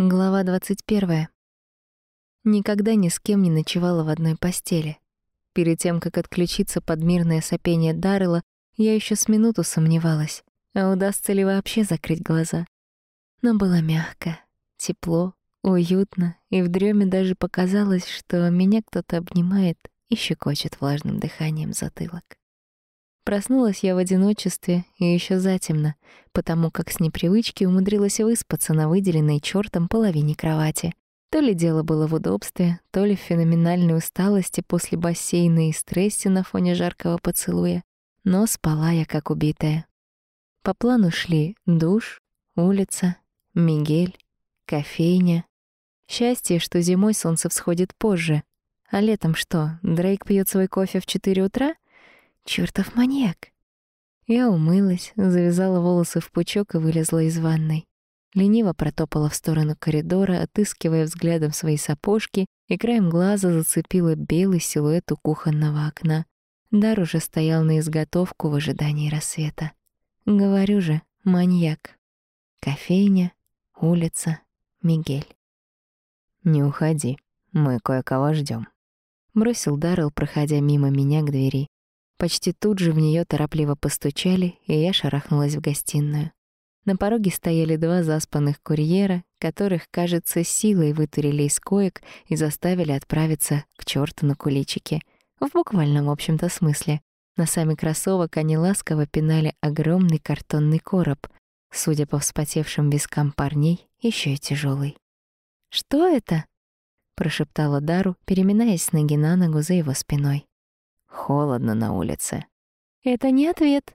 Глава 21. Никогда ни с кем не ночевала в одной постели. Перед тем, как отключиться под мирное сопение Даррела, я еще с минуту сомневалась, а удастся ли вообще закрыть глаза. Но было мягко, тепло, уютно, и в дреме даже показалось, что меня кто-то обнимает и щекочет влажным дыханием затылок. Проснулась я в одиночестве и еще затемно, потому как с непривычки умудрилась выспаться на выделенной чёртом половине кровати. То ли дело было в удобстве, то ли в феноменальной усталости после бассейна и стрессе на фоне жаркого поцелуя. Но спала я как убитая. По плану шли душ, улица, Мигель, кофейня. Счастье, что зимой солнце всходит позже. А летом что, Дрейк пьет свой кофе в 4 утра — Чёртов маньяк. Я умылась, завязала волосы в пучок и вылезла из ванной. Лениво протопала в сторону коридора, отыскивая взглядом свои сапожки, и краем глаза зацепила белый силуэт у кухонного окна. Дар уже стоял на изготовку в ожидании рассвета. Говорю же, маньяк. Кофейня, улица, Мигель. «Не уходи, мы кое-кого ждём», — бросил Даррелл, проходя мимо меня к двери. Почти тут же в нее торопливо постучали, и я шарахнулась в гостиную. На пороге стояли два заспанных курьера, которых, кажется, силой вытурили из коек и заставили отправиться к черту на куличики. В буквальном, в общем-то, смысле. На сами кроссовок они ласково пинали огромный картонный короб, судя по вспотевшим вискам парней, еще и тяжелый. «Что это?» — прошептала Дару, переминаясь с ноги на ногу за его спиной. Холодно на улице. Это не ответ,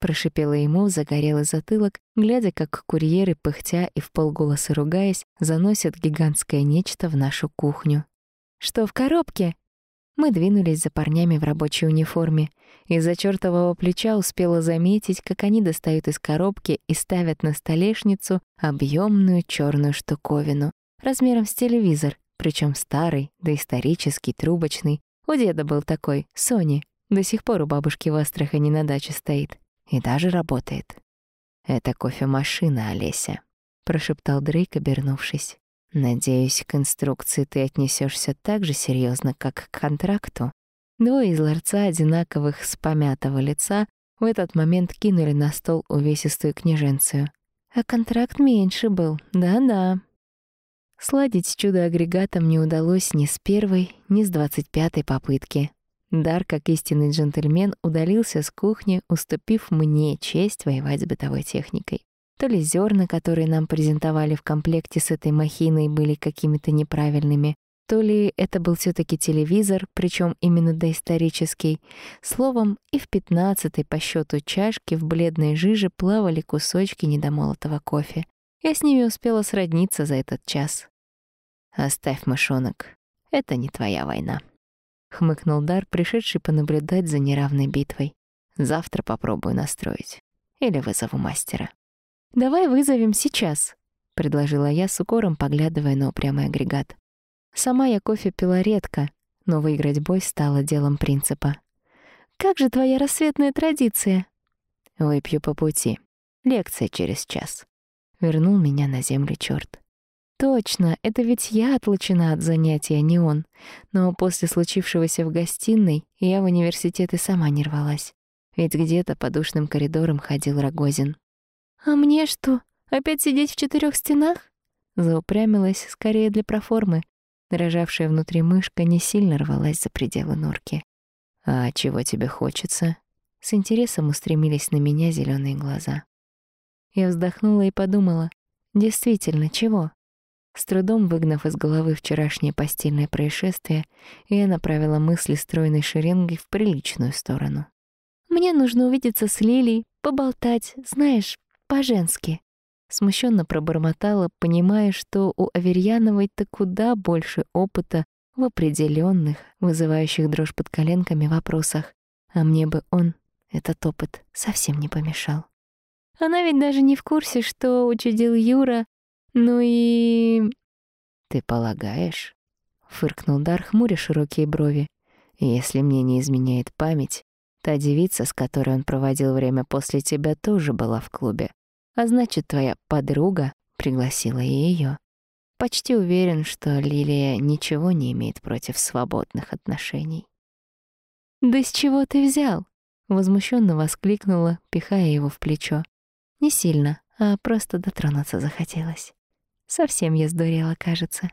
прошипела ему загорелый затылок, глядя, как курьеры, пыхтя и в полголоса ругаясь, заносят гигантское нечто в нашу кухню. Что в коробке? Мы двинулись за парнями в рабочей униформе. Из-за чёртового плеча успела заметить, как они достают из коробки и ставят на столешницу объемную черную штуковину размером с телевизор, причем старый, доисторический, трубочный, у деда был такой, Сони. До сих пор у бабушки в Астрахани на даче стоит. И даже работает. «Это кофемашина, Олеся», — прошептал Дрейк, обернувшись. «Надеюсь, к инструкции ты отнесешься так же серьезно, как к контракту». Двое из ларца одинаковых с помятого лица в этот момент кинули на стол увесистую княженцию. А контракт меньше был, да-да. Сладить чудо-агрегатом не удалось ни с первой, ни с двадцать пятой попытки. Дар, как истинный джентльмен, удалился с кухни, уступив мне честь воевать с бытовой техникой. То ли зерна, которые нам презентовали в комплекте с этой махиной, были какими-то неправильными, то ли это был все таки телевизор, причем именно доисторический. Словом, и в пятнадцатой по счету чашки в бледной жиже плавали кусочки недомолотого кофе. Я с ними успела сродниться за этот час. «Оставь, мышонок, это не твоя война», — хмыкнул Дар, пришедший понаблюдать за неравной битвой. «Завтра попробую настроить. Или вызову мастера». «Давай вызовем сейчас», — предложила я с укором, поглядывая на упрямый агрегат. Сама я кофе пила редко, но выиграть бой стало делом принципа. «Как же твоя рассветная традиция?» «Выпью по пути. Лекция через час». Вернул меня на землю чёрт. Точно, это ведь я отлучена от занятий, а не он. Но после случившегося в гостиной я в университет и сама не рвалась. Ведь где-то по душным коридорам ходил Рогозин. «А мне что, опять сидеть в четырех стенах?» Заупрямилась скорее для проформы. Дрожавшая внутри мышка не сильно рвалась за пределы норки. «А чего тебе хочется?» С интересом устремились на меня зеленые глаза. Я вздохнула и подумала, действительно, чего? С трудом выгнав из головы вчерашнее постельное происшествие, я направила мысли стройной шеренгой в приличную сторону. «Мне нужно увидеться с Лилей, поболтать, знаешь, по-женски». Смущенно пробормотала, понимая, что у Аверьяновой-то куда больше опыта в определенных, вызывающих дрожь под коленками вопросах. А мне бы он, этот опыт, совсем не помешал. Она ведь даже не в курсе, что учудил Юра, ну и... Ты полагаешь? Фыркнул Дар, хмуря широкие брови. Если мне не изменяет память, та девица, с которой он проводил время после тебя, тоже была в клубе. А значит, твоя подруга пригласила и её. почти уверен, что Лилия ничего не имеет против свободных отношений. «Да с чего ты взял?» — возмущенно воскликнула, пихая его в плечо. Не сильно, а просто дотронуться захотелось. Совсем я сдурела, кажется.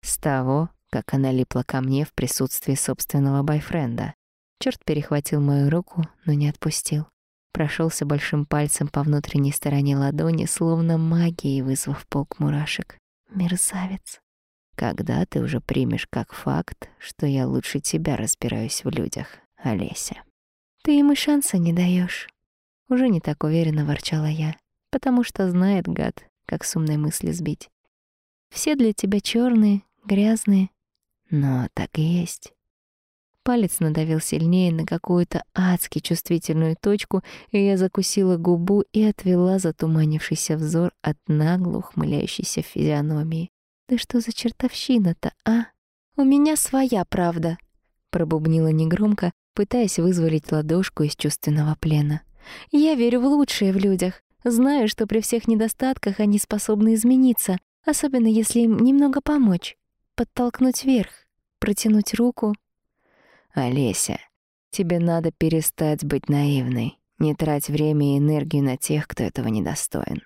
С того, как она липла ко мне в присутствии собственного бойфренда. Черт перехватил мою руку, но не отпустил. Прошелся большим пальцем по внутренней стороне ладони, словно магией вызвав полк мурашек. Мерзавец. Когда ты уже примешь как факт, что я лучше тебя разбираюсь в людях, Олеся? Ты им и шанса не даешь. Уже не так уверенно ворчала я, потому что знает гад, как с умной мысли сбить. Все для тебя черные, грязные. Но так и есть. Палец надавил сильнее на какую-то адски чувствительную точку, и я закусила губу и отвела затуманившийся взор от нагло ухмыляющейся физиономии. «Да что за чертовщина-то, а? У меня своя правда!» Пробубнила негромко, пытаясь вызволить ладошку из чувственного плена. «Я верю в лучшее в людях. Знаю, что при всех недостатках они способны измениться, особенно если им немного помочь, подтолкнуть вверх, протянуть руку, Олеся, тебе надо перестать быть наивной. Не трать время и энергию на тех, кто этого недостоин.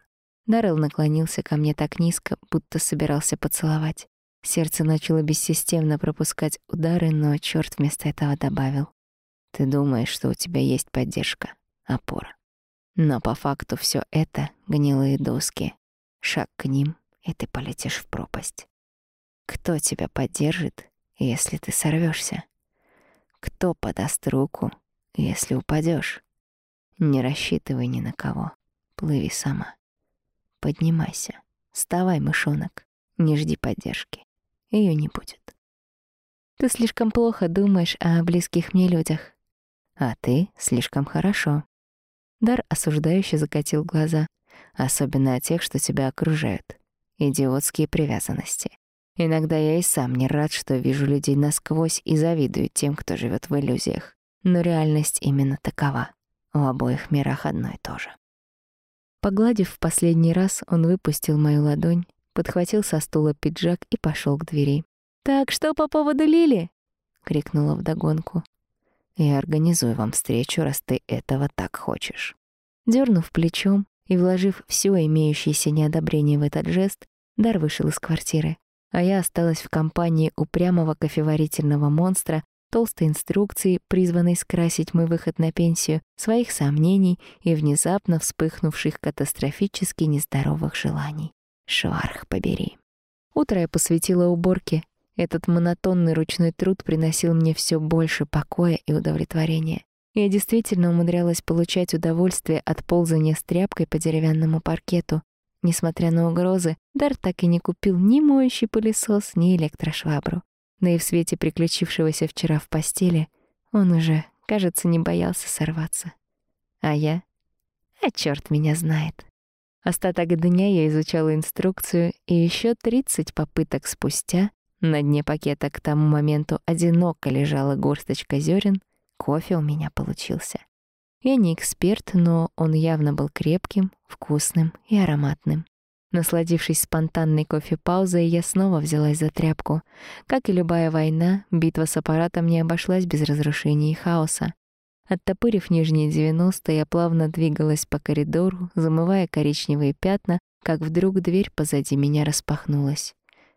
Даррелл наклонился ко мне так низко, будто собирался поцеловать. Сердце начало бессистемно пропускать удары, но чёрт вместо этого добавил. Ты думаешь, что у тебя есть поддержка, опора. Но по факту всё это — гнилые доски. Шаг к ним, и ты полетишь в пропасть. Кто тебя поддержит, если ты сорвёшься? Кто подаст руку, если упадешь? Не рассчитывай ни на кого. Плыви сама. Поднимайся. Вставай, мышонок. Не жди поддержки. Ее не будет. Ты слишком плохо думаешь о близких мне людях. А ты слишком хорошо. Дар осуждающе закатил глаза, особенно о тех, что тебя окружают. Идиотские привязанности. Иногда я и сам не рад, что вижу людей насквозь и завидую тем, кто живет в иллюзиях. Но реальность именно такова. В обоих мирах одно и то же. Погладив в последний раз, он выпустил мою ладонь, подхватил со стула пиджак и пошел к двери. «Так что по поводу Лили?» — крикнула вдогонку. «Я организую вам встречу, раз ты этого так хочешь». Дёрнув плечом и вложив все имеющееся неодобрение в этот жест, Дар вышел из квартиры а я осталась в компании упрямого кофеварительного монстра, толстой инструкции, призванной скрасить мой выход на пенсию, своих сомнений и внезапно вспыхнувших катастрофически нездоровых желаний. Шварх побери. Утро я посвятила уборке. Этот монотонный ручной труд приносил мне все больше покоя и удовлетворения. Я действительно умудрялась получать удовольствие от ползания с тряпкой по деревянному паркету, Несмотря на угрозы, Дар так и не купил ни моющий пылесос, ни электрошвабру. Да и в свете приключившегося вчера в постели он уже, кажется, не боялся сорваться. А я? А чёрт меня знает. Остаток дня я изучала инструкцию, и еще 30 попыток спустя на дне пакета к тому моменту одиноко лежала горсточка зерен, кофе у меня получился. Я не эксперт, но он явно был крепким, вкусным и ароматным. Насладившись спонтанной кофе-паузой, я снова взялась за тряпку. Как и любая война, битва с аппаратом не обошлась без разрушений и хаоса. Оттопырив нижние 90, я плавно двигалась по коридору, замывая коричневые пятна, как вдруг дверь позади меня распахнулась.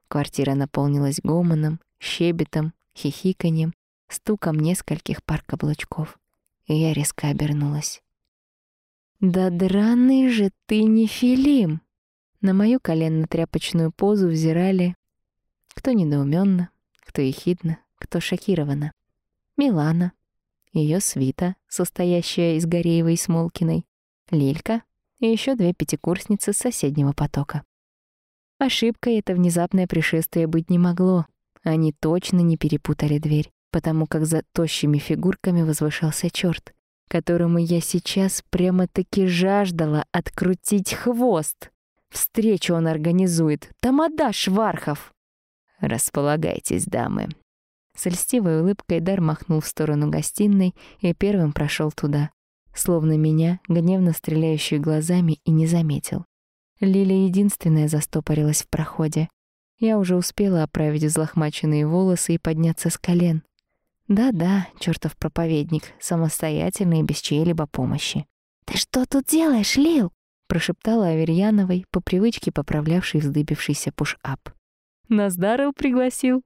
Квартира наполнилась гомоном, щебетом, хихиканьем, стуком нескольких пар каблучков и я резко обернулась. «Да драный же ты не Филим!» На мою коленно-тряпочную позу взирали кто недоуменно, кто ехидно, кто шокированно. Милана, ее свита, состоящая из Гореевой и Смолкиной, Лилька и еще две пятикурсницы соседнего потока. Ошибкой это внезапное пришествие быть не могло. Они точно не перепутали дверь потому как за тощими фигурками возвышался черт, которому я сейчас прямо-таки жаждала открутить хвост. Встречу он организует. Тамада Швархов! Располагайтесь, дамы. С льстивой улыбкой Дар махнул в сторону гостиной и первым прошел туда, словно меня, гневно стреляющий глазами, и не заметил. Лиля единственная застопорилась в проходе. Я уже успела оправить взлохмаченные волосы и подняться с колен. Да-да, чертов проповедник, самостоятельный и без чьей-либо помощи. «Ты что тут делаешь, Лил?» — прошептала Аверьяновой, по привычке поправлявшей вздыбившийся пуш-ап. «Нас Даррелл пригласил».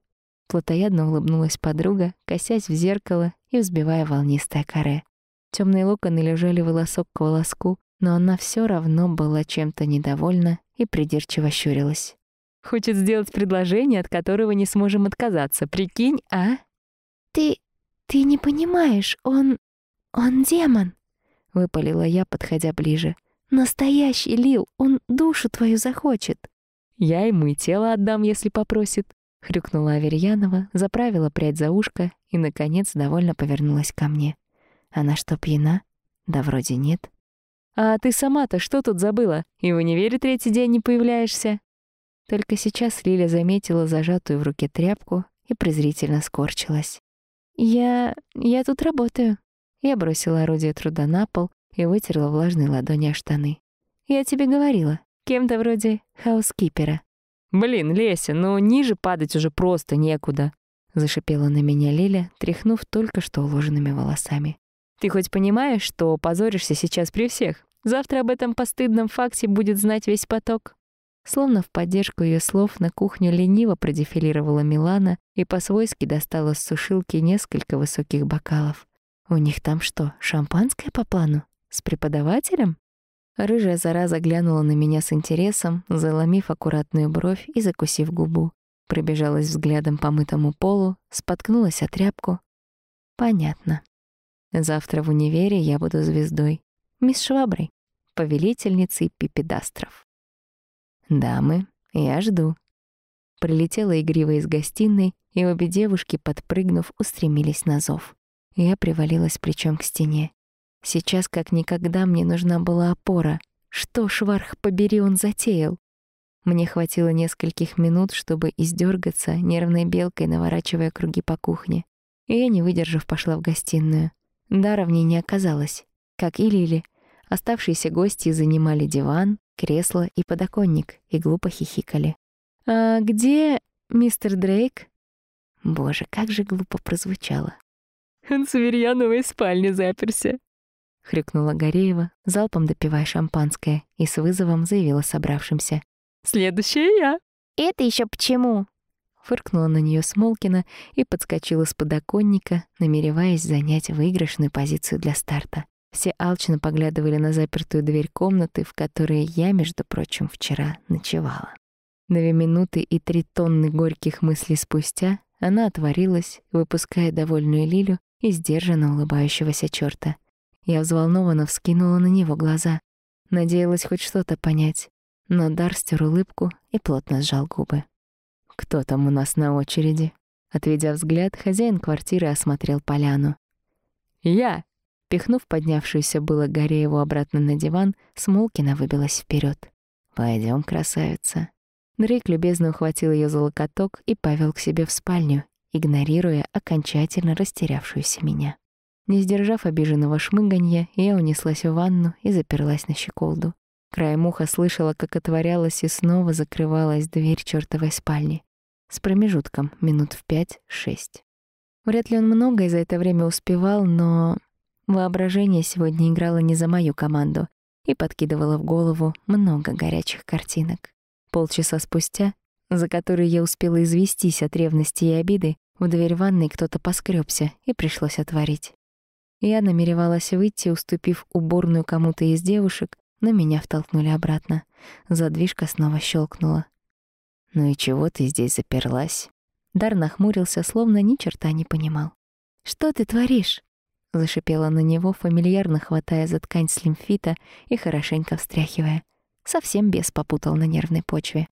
Платоядно улыбнулась подруга, косясь в зеркало и взбивая волнистое каре. Темные локоны лежали волосок к волоску, но она все равно была чем-то недовольна и придирчиво щурилась. «Хочет сделать предложение, от которого не сможем отказаться, прикинь, а?» «Ты... ты не понимаешь, он... он демон», — выпалила я, подходя ближе. «Настоящий Лил, он душу твою захочет». «Я ему и тело отдам, если попросит», — хрюкнула Аверьянова, заправила прядь за ушко и, наконец, довольно повернулась ко мне. «Она что, пьяна? Да вроде нет». «А ты сама-то что тут забыла? И в универе третий день не появляешься?» Только сейчас Лиля заметила зажатую в руке тряпку и презрительно скорчилась. «Я... я тут работаю». Я бросила орудие труда на пол и вытерла влажной ладони о штаны. «Я тебе говорила, кем-то вроде хаускипера». «Блин, Леся, ну ниже падать уже просто некуда», — зашипела на меня Лиля, тряхнув только что уложенными волосами. «Ты хоть понимаешь, что позоришься сейчас при всех? Завтра об этом постыдном факте будет знать весь поток». Словно в поддержку ее слов на кухню лениво продефилировала Милана и по-свойски достала с сушилки несколько высоких бокалов. «У них там что, шампанское по плану? С преподавателем?» Рыжая зараза глянула на меня с интересом, заломив аккуратную бровь и закусив губу. Пробежалась взглядом по мытому полу, споткнулась о тряпку. «Понятно. Завтра в универе я буду звездой. Мисс Шваброй, повелительницей пипедастров». «Дамы, я жду». Прилетела игриво из гостиной, и обе девушки, подпрыгнув, устремились на зов. Я привалилась плечом к стене. Сейчас как никогда мне нужна была опора. Что, шварх побери, он затеял? Мне хватило нескольких минут, чтобы издергаться, нервной белкой наворачивая круги по кухне. И я, не выдержав, пошла в гостиную. Дара в ней не оказалось, как и Лили. Оставшиеся гости занимали диван, кресло и подоконник и глупо хихикали. «А где мистер Дрейк?» Боже, как же глупо прозвучало. «Он в Аверьяновой спальне заперся», — хрюкнула Гореева, залпом допивая шампанское, и с вызовом заявила собравшимся. «Следующая я». «Это еще почему?» Фыркнула на нее Смолкина и подскочила с подоконника, намереваясь занять выигрышную позицию для старта. Все алчно поглядывали на запертую дверь комнаты, в которой я, между прочим, вчера ночевала. Две минуты и три тонны горьких мыслей спустя она отворилась, выпуская довольную Лилю и сдержанно улыбающегося чёрта. Я взволнованно вскинула на него глаза. Надеялась хоть что-то понять, но Дар стер улыбку и плотно сжал губы. «Кто там у нас на очереди?» Отведя взгляд, хозяин квартиры осмотрел поляну. «Я!» Пихнув поднявшуюся было Горееву обратно на диван, Смолкина выбилась вперед. Пойдем, красавица». Дрейк любезно ухватил ее за локоток и повел к себе в спальню, игнорируя окончательно растерявшуюся меня. Не сдержав обиженного шмыганья, я унеслась в ванну и заперлась на щеколду. Краем уха слышала, как отворялась и снова закрывалась дверь чёртовой спальни. С промежутком минут в пять-шесть. Вряд ли он многое за это время успевал, но Воображение сегодня играло не за мою команду и подкидывало в голову много горячих картинок. Полчаса спустя, за которые я успела известись от ревности и обиды, в дверь ванной кто-то поскребся и пришлось отворить. Я намеревалась выйти, уступив уборную кому-то из девушек, но меня втолкнули обратно. Задвижка снова щелкнула. «Ну и чего ты здесь заперлась?» Дар нахмурился, словно ни черта не понимал. «Что ты творишь?» Зашипела на него, фамильярно хватая за ткань слимфита и хорошенько встряхивая. Совсем бес попутал на нервной почве.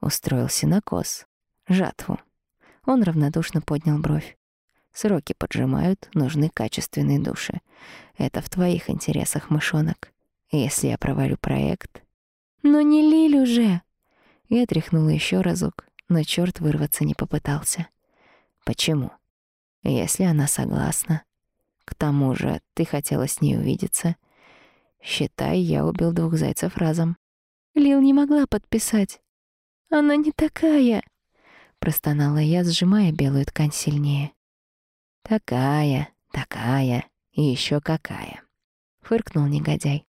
Устроился на кос. Жатву. Он равнодушно поднял бровь. Сроки поджимают, нужны качественные души. Это в твоих интересах, мышонок. Если я провалю проект... Но не Лиль уже! Я тряхнула еще разок, но черт вырваться не попытался. Почему? Если она согласна, к тому же ты хотела с ней увидеться. Считай, я убил двух зайцев разом. Лил не могла подписать. Она не такая, простонала я, сжимая белую ткань сильнее. Такая, такая и еще какая, фыркнул негодяй.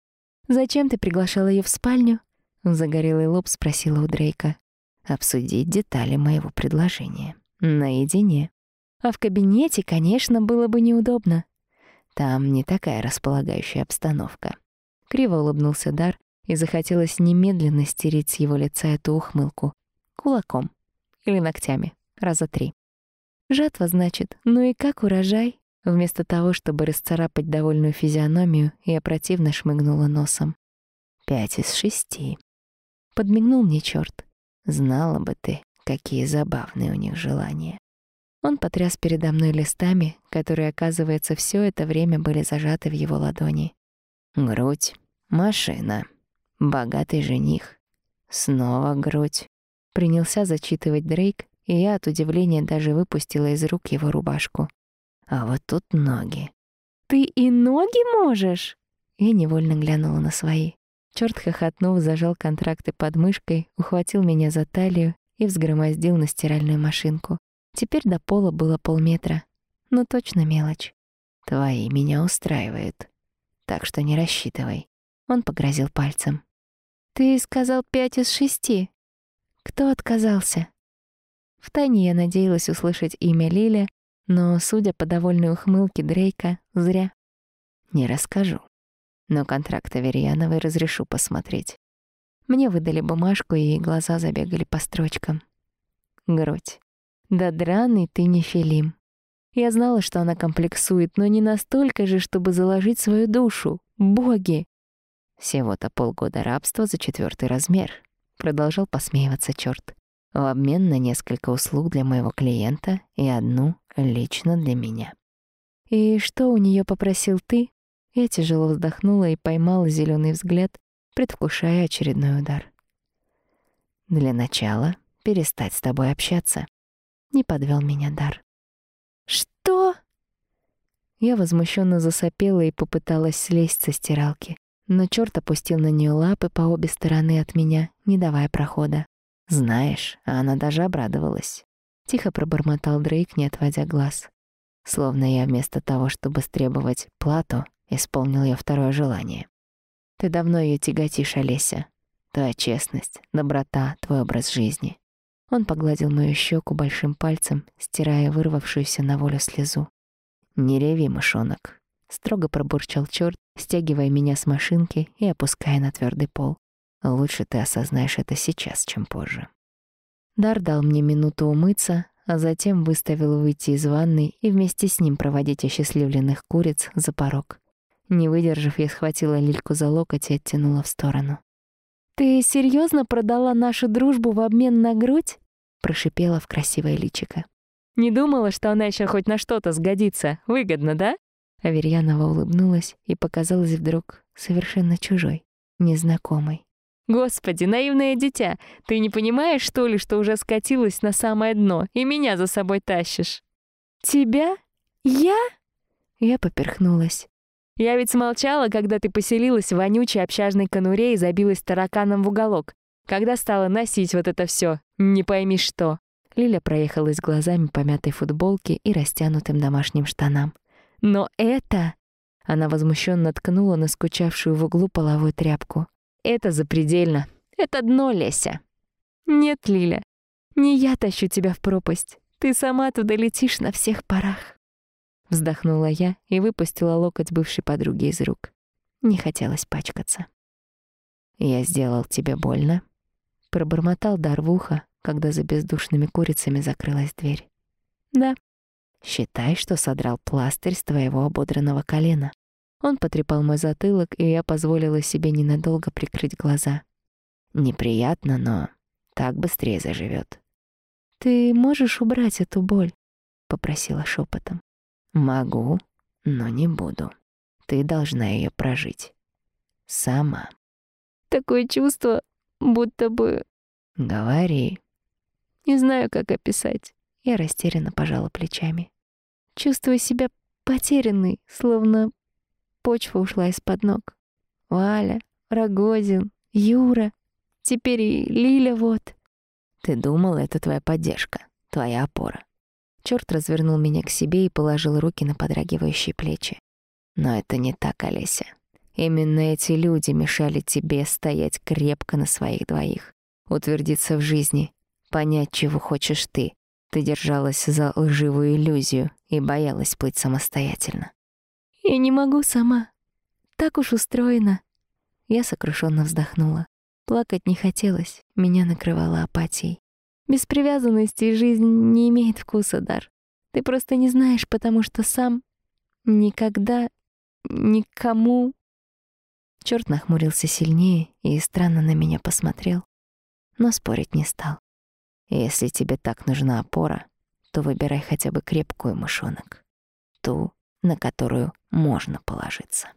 Зачем ты приглашал ее в спальню? Загорелый лоб спросила у Дрейка. Обсудить детали моего предложения. Наедине. А в кабинете, конечно, было бы неудобно. Там не такая располагающая обстановка. Криво улыбнулся Дар, и захотелось немедленно стереть с его лица эту ухмылку. Кулаком. Или ногтями. Раза три. Жатва, значит. Ну и как урожай? Вместо того, чтобы расцарапать довольную физиономию, я противно шмыгнула носом. Пять из шести. Подмигнул мне чёрт. Знала бы ты, какие забавные у них желания. Он потряс передо мной листами, которые, оказывается, все это время были зажаты в его ладони. Грудь, машина, богатый жених, снова грудь. Принялся зачитывать Дрейк, и я от удивления даже выпустила из рук его рубашку. А вот тут ноги. «Ты и ноги можешь?» Я невольно глянула на свои. Чёрт хохотнув, зажал контракты под мышкой, ухватил меня за талию и взгромоздил на стиральную машинку. Теперь до пола было полметра. Но точно мелочь. «Твои меня устраивают. Так что не рассчитывай». Он погрозил пальцем. «Ты сказал пять из шести. Кто отказался?» Втайне я надеялась услышать имя Лиля, но, судя по довольной ухмылке Дрейка, зря. «Не расскажу но контракт Аверьяновой разрешу посмотреть. Мне выдали бумажку, и глаза забегали по строчкам. Грудь. Да драный ты не Филим. Я знала, что она комплексует, но не настолько же, чтобы заложить свою душу. Боги! Всего-то полгода рабства за четвертый размер. Продолжал посмеиваться чёрт. В обмен на несколько услуг для моего клиента и одну лично для меня. И что у нее попросил ты? Я тяжело вздохнула и поймала зеленый взгляд, предвкушая очередной удар. Для начала перестать с тобой общаться. Не подвел меня дар. Что? Я возмущенно засопела и попыталась слезть со стиралки, но черт опустил на нее лапы по обе стороны от меня, не давая прохода. Знаешь, она даже обрадовалась. Тихо пробормотал Дрейк, не отводя глаз. Словно я вместо того, чтобы стребовать плату, исполнил ее второе желание. Ты давно ее тяготишь, Олеся. Твоя честность, доброта, твой образ жизни. Он погладил мою щеку большим пальцем, стирая вырвавшуюся на волю слезу. «Не реви, мышонок», — строго пробурчал черт, стягивая меня с машинки и опуская на твердый пол. «Лучше ты осознаешь это сейчас, чем позже». Дар дал мне минуту умыться, а затем выставил выйти из ванной и вместе с ним проводить осчастливленных куриц за порог. Не выдержав, я схватила Лильку за локоть и оттянула в сторону. «Ты серьезно продала нашу дружбу в обмен на грудь?» — прошипела в красивое личико. «Не думала, что она еще хоть на что-то сгодится. Выгодно, да?» Аверьянова улыбнулась и показалась вдруг совершенно чужой, незнакомой. «Господи, наивное дитя, ты не понимаешь, что ли, что уже скатилась на самое дно и меня за собой тащишь?» «Тебя? Я?» Я поперхнулась. Я ведь смолчала, когда ты поселилась в вонючей общажной конуре и забилась тараканом в уголок. Когда стала носить вот это все, не пойми что. Лиля проехалась глазами по мятой футболке и растянутым домашним штанам. Но это... Она возмущенно ткнула на скучавшую в углу половую тряпку. Это запредельно. Это дно, Леся. Нет, Лиля, не я тащу тебя в пропасть. Ты сама туда летишь на всех парах. Вздохнула я и выпустила локоть бывшей подруги из рук. Не хотелось пачкаться. «Я сделал тебе больно?» Пробормотал дар в ухо, когда за бездушными курицами закрылась дверь. «Да». «Считай, что содрал пластырь с твоего ободранного колена». Он потрепал мой затылок, и я позволила себе ненадолго прикрыть глаза. «Неприятно, но так быстрее заживет. «Ты можешь убрать эту боль?» — попросила шепотом. Могу, но не буду. Ты должна ее прожить. Сама. Такое чувство, будто бы... Говори. Не знаю, как описать. Я растерянно пожала плечами. Чувствую себя потерянной, словно почва ушла из-под ног. Валя, Рогозин, Юра. Теперь и Лиля вот. Ты думала, это твоя поддержка, твоя опора. Чёрт развернул меня к себе и положил руки на подрагивающие плечи. Но это не так, Олеся. Именно эти люди мешали тебе стоять крепко на своих двоих, утвердиться в жизни, понять, чего хочешь ты. Ты держалась за лживую иллюзию и боялась плыть самостоятельно. Я не могу сама. Так уж устроено. Я сокрушенно вздохнула. Плакать не хотелось, меня накрывала апатией. Без привязанности жизнь не имеет вкуса, Дар. Ты просто не знаешь, потому что сам никогда никому... Чёрт нахмурился сильнее и странно на меня посмотрел, но спорить не стал. Если тебе так нужна опора, то выбирай хотя бы крепкую мышонок, ту, на которую можно положиться.